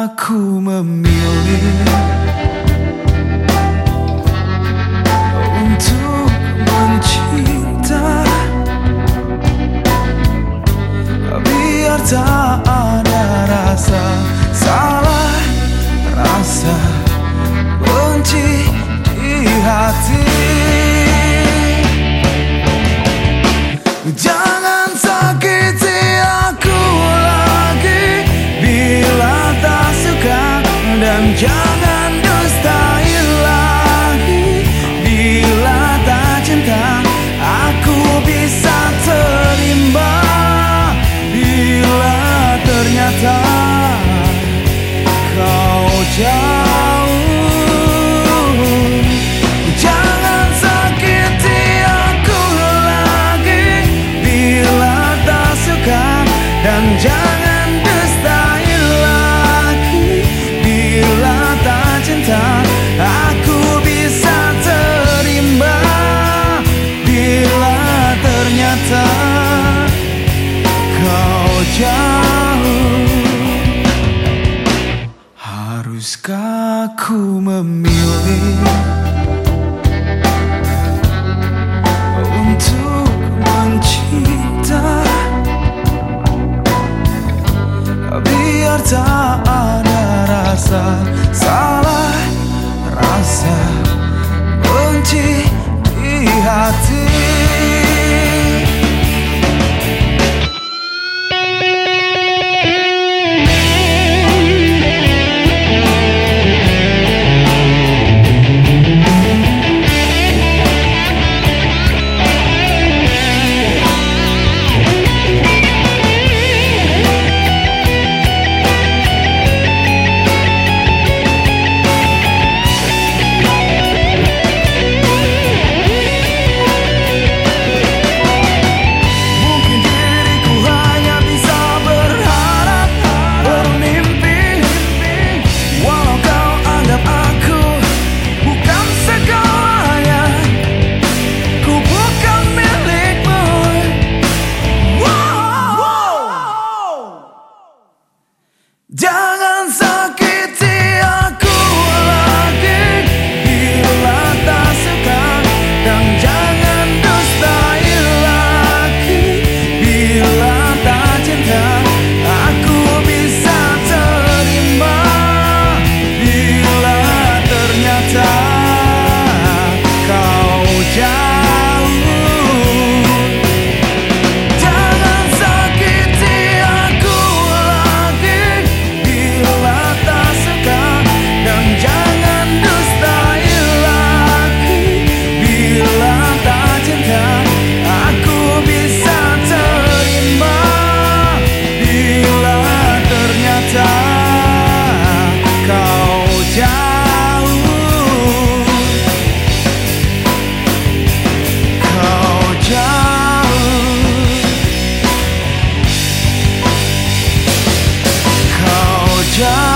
aku memilih ku memilih Untuk mencinta Biar tak ada rasa salah Rasa benci di hati. Yeah.